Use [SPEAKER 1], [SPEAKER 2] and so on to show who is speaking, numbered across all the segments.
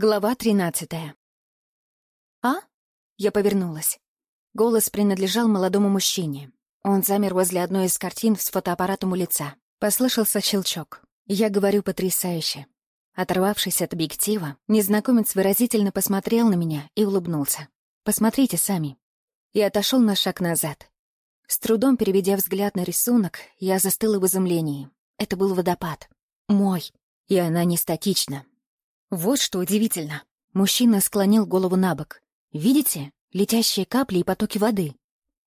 [SPEAKER 1] Глава тринадцатая. «А?» Я повернулась. Голос принадлежал молодому мужчине. Он замер возле одной из картин с фотоаппаратом у лица. Послышался щелчок. Я говорю потрясающе. Оторвавшись от объектива, незнакомец выразительно посмотрел на меня и улыбнулся. «Посмотрите сами». И отошел на шаг назад. С трудом переведя взгляд на рисунок, я застыла в изумлении. Это был водопад. Мой. И она не статична. Вот что удивительно. Мужчина склонил голову на бок. «Видите? Летящие капли и потоки воды».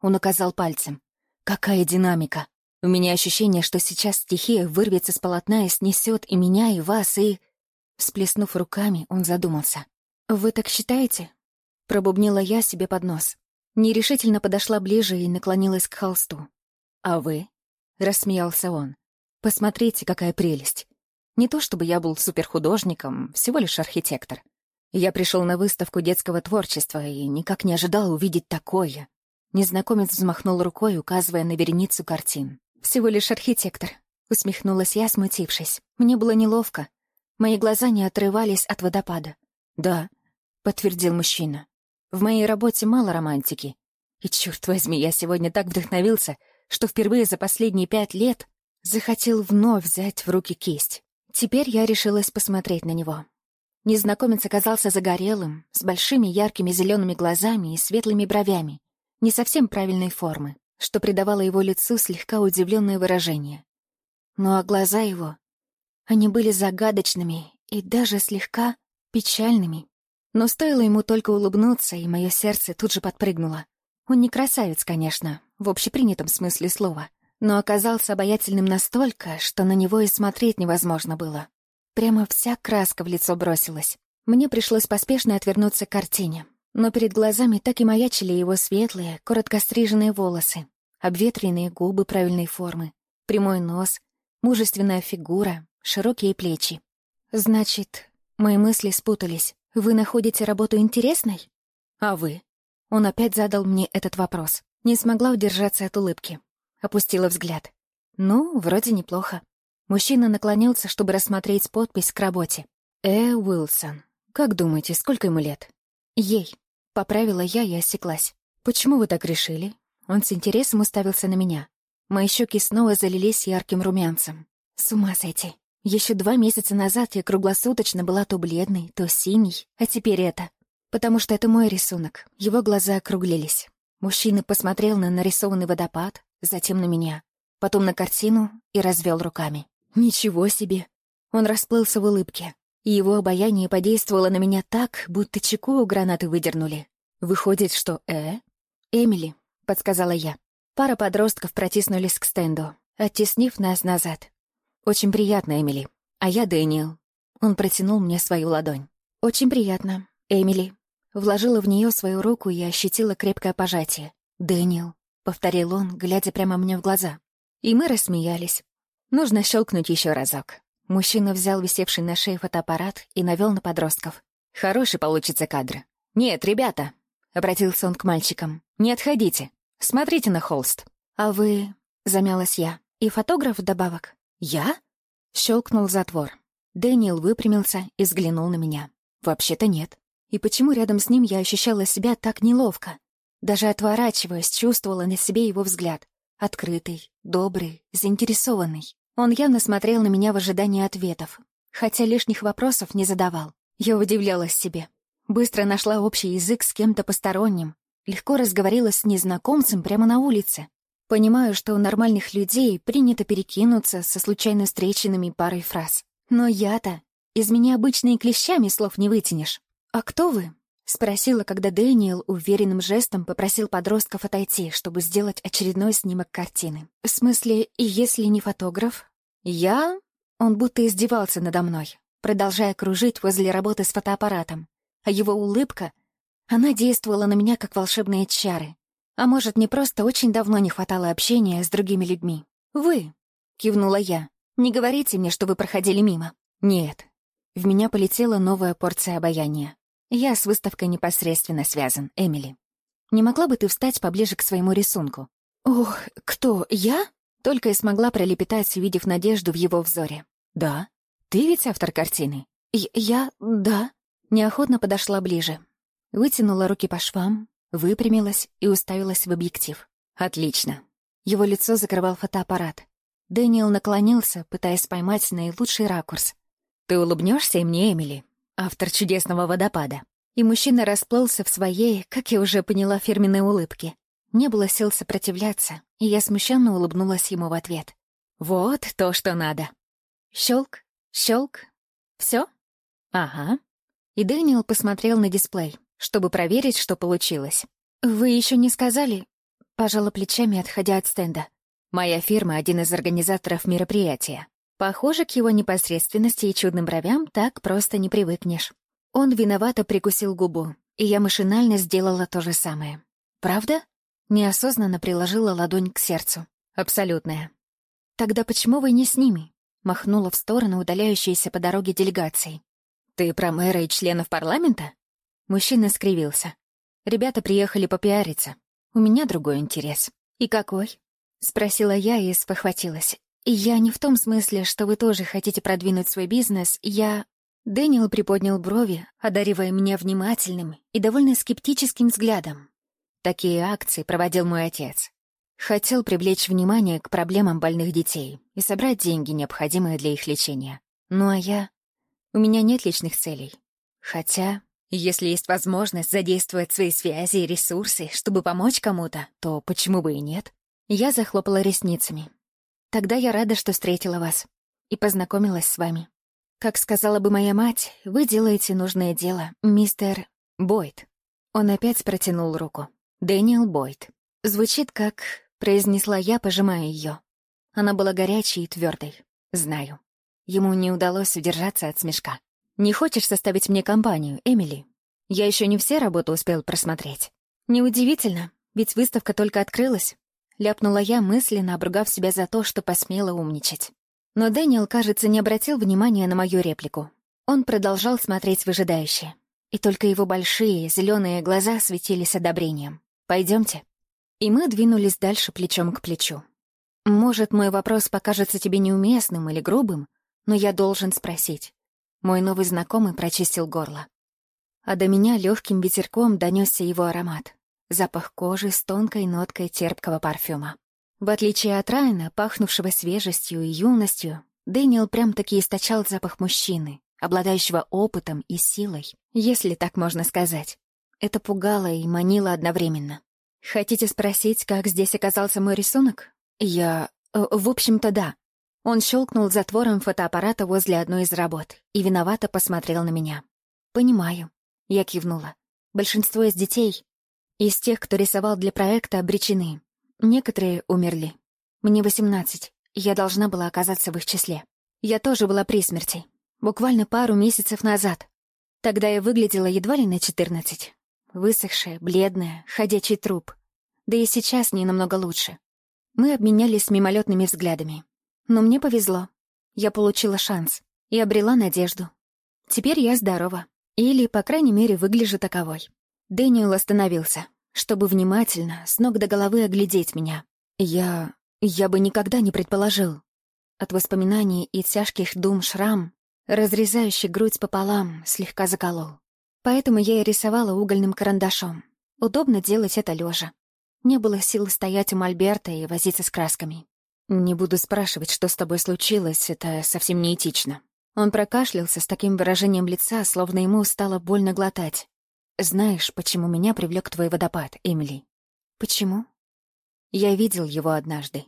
[SPEAKER 1] Он указал пальцем. «Какая динамика! У меня ощущение, что сейчас стихия вырвется с полотна и снесет и меня, и вас, и...» Всплеснув руками, он задумался. «Вы так считаете?» Пробубнила я себе под нос. Нерешительно подошла ближе и наклонилась к холсту. «А вы?» — рассмеялся он. «Посмотрите, какая прелесть. Не то чтобы я был суперхудожником, всего лишь архитектор. Я пришел на выставку детского творчества и никак не ожидал увидеть такое. Незнакомец взмахнул рукой, указывая на вереницу картин. «Всего лишь архитектор», — усмехнулась я, смутившись. Мне было неловко. Мои глаза не отрывались от водопада. «Да», — подтвердил мужчина. «В моей работе мало романтики. И, черт возьми, я сегодня так вдохновился, что впервые за последние пять лет захотел вновь взять в руки кисть. Теперь я решилась посмотреть на него. Незнакомец оказался загорелым, с большими яркими зелеными глазами и светлыми бровями, не совсем правильной формы, что придавало его лицу слегка удивленное выражение. Ну а глаза его, они были загадочными и даже слегка печальными. Но стоило ему только улыбнуться, и мое сердце тут же подпрыгнуло. Он не красавец, конечно, в общепринятом смысле слова — но оказался обаятельным настолько, что на него и смотреть невозможно было. Прямо вся краска в лицо бросилась. Мне пришлось поспешно отвернуться к картине, но перед глазами так и маячили его светлые, коротко стриженные волосы, обветренные губы правильной формы, прямой нос, мужественная фигура, широкие плечи. «Значит, мои мысли спутались. Вы находите работу интересной? А вы?» Он опять задал мне этот вопрос. Не смогла удержаться от улыбки. Опустила взгляд. Ну, вроде неплохо. Мужчина наклонился, чтобы рассмотреть подпись к работе. «Э. Уилсон. Как думаете, сколько ему лет?» «Ей». Поправила я и осеклась. «Почему вы так решили?» Он с интересом уставился на меня. Мои щеки снова залились ярким румянцем. С ума сойти. Еще два месяца назад я круглосуточно была то бледной, то синей, а теперь это. Потому что это мой рисунок. Его глаза округлились. Мужчина посмотрел на нарисованный водопад, затем на меня, потом на картину и развел руками. «Ничего себе!» Он расплылся в улыбке, и его обаяние подействовало на меня так, будто чеку у гранаты выдернули. «Выходит, что «э»?» «Эмили», — подсказала я. Пара подростков протиснулись к стенду, оттеснив нас назад. «Очень приятно, Эмили. А я Дэниел». Он протянул мне свою ладонь. «Очень приятно, Эмили». Вложила в нее свою руку и ощутила крепкое пожатие. «Дэниел». — повторил он, глядя прямо мне в глаза. И мы рассмеялись. Нужно щелкнуть еще разок. Мужчина взял висевший на шее фотоаппарат и навел на подростков. «Хороший получится кадр». «Нет, ребята», — обратился он к мальчикам, — «не отходите. Смотрите на холст». «А вы...» — замялась я. «И фотограф вдобавок?» «Я?» — щелкнул затвор. Дэниел выпрямился и взглянул на меня. «Вообще-то нет. И почему рядом с ним я ощущала себя так неловко? Даже отворачиваясь, чувствовала на себе его взгляд. Открытый, добрый, заинтересованный. Он явно смотрел на меня в ожидании ответов, хотя лишних вопросов не задавал. Я удивлялась себе. Быстро нашла общий язык с кем-то посторонним. Легко разговорилась с незнакомцем прямо на улице. Понимаю, что у нормальных людей принято перекинуться со случайно встреченными парой фраз. Но я-то... Из меня обычно и клещами слов не вытянешь. «А кто вы?» Спросила, когда Дэниел уверенным жестом попросил подростков отойти, чтобы сделать очередной снимок картины. В смысле, и если не фотограф? Я? Он будто издевался надо мной, продолжая кружить возле работы с фотоаппаратом. А его улыбка, она действовала на меня как волшебные чары. А может, мне просто очень давно не хватало общения с другими людьми. «Вы», — кивнула я, — «не говорите мне, что вы проходили мимо». «Нет». В меня полетела новая порция обаяния. Я с выставкой непосредственно связан, Эмили. Не могла бы ты встать поближе к своему рисунку? Ох, кто, я? Только и смогла пролепетать, увидев надежду в его взоре. Да. Ты ведь автор картины? Я, да. Неохотно подошла ближе. Вытянула руки по швам, выпрямилась и уставилась в объектив. Отлично. Его лицо закрывал фотоаппарат. Дэниел наклонился, пытаясь поймать наилучший ракурс. «Ты улыбнешься и мне, Эмили, автор чудесного водопада». И мужчина расплылся в своей, как я уже поняла, фирменной улыбке. Не было сил сопротивляться, и я смущенно улыбнулась ему в ответ. «Вот то, что надо». Щелк, щелк. Все? Ага. И Дэниел посмотрел на дисплей, чтобы проверить, что получилось. «Вы еще не сказали?» Пожала плечами, отходя от стенда. «Моя фирма — один из организаторов мероприятия. Похоже, к его непосредственности и чудным бровям так просто не привыкнешь». Он виновато прикусил губу, и я машинально сделала то же самое. «Правда?» Неосознанно приложила ладонь к сердцу. «Абсолютная». «Тогда почему вы не с ними?» Махнула в сторону удаляющейся по дороге делегации. «Ты про мэра и членов парламента?» Мужчина скривился. «Ребята приехали попиариться. У меня другой интерес». «И какой?» — спросила я и спохватилась. «Я не в том смысле, что вы тоже хотите продвинуть свой бизнес. Я...» Дэниел приподнял брови, одаривая меня внимательным и довольно скептическим взглядом. Такие акции проводил мой отец. Хотел привлечь внимание к проблемам больных детей и собрать деньги, необходимые для их лечения. Ну а я... У меня нет личных целей. Хотя, если есть возможность задействовать свои связи и ресурсы, чтобы помочь кому-то, то почему бы и нет? Я захлопала ресницами. Тогда я рада, что встретила вас и познакомилась с вами. Как сказала бы моя мать, вы делаете нужное дело, мистер Бойд. Он опять протянул руку. Дэниел Бойд. Звучит как... Произнесла я, пожимая ее. Она была горячей и твердой. Знаю. Ему не удалось удержаться от смешка. «Не хочешь составить мне компанию, Эмили? Я еще не все работы успел просмотреть». «Неудивительно, ведь выставка только открылась». Ляпнула я, мысленно обругав себя за то, что посмела умничать. Но Дэниел, кажется, не обратил внимания на мою реплику. Он продолжал смотреть выжидающе. И только его большие зеленые глаза светились одобрением. Пойдемте. И мы двинулись дальше плечом к плечу. Может, мой вопрос покажется тебе неуместным или грубым, но я должен спросить. Мой новый знакомый прочистил горло. А до меня легким ветерком донесся его аромат. Запах кожи с тонкой ноткой терпкого парфюма. В отличие от Райана, пахнувшего свежестью и юностью, Дэниел прям-таки источал запах мужчины, обладающего опытом и силой, если так можно сказать. Это пугало и манило одновременно. Хотите спросить, как здесь оказался мой рисунок? Я... Э, в общем-то, да. Он щелкнул затвором фотоаппарата возле одной из работ и виновато посмотрел на меня. «Понимаю». Я кивнула. Большинство из детей, из тех, кто рисовал для проекта, обречены. Некоторые умерли. Мне восемнадцать, я должна была оказаться в их числе. Я тоже была при смерти. Буквально пару месяцев назад. Тогда я выглядела едва ли на четырнадцать. Высохшая, бледная, ходячий труп. Да и сейчас не намного лучше. Мы обменялись мимолетными взглядами. Но мне повезло. Я получила шанс и обрела надежду. Теперь я здорова. Или, по крайней мере, выгляжу таковой. Дэниел остановился, чтобы внимательно, с ног до головы оглядеть меня. Я... я бы никогда не предположил. От воспоминаний и тяжких дум шрам, разрезающий грудь пополам, слегка заколол. Поэтому я и рисовала угольным карандашом. Удобно делать это лежа. Не было сил стоять у Мольберта и возиться с красками. «Не буду спрашивать, что с тобой случилось, это совсем неэтично». Он прокашлялся с таким выражением лица, словно ему стало больно глотать. «Знаешь, почему меня привлек твой водопад, Эмили?» «Почему?» «Я видел его однажды.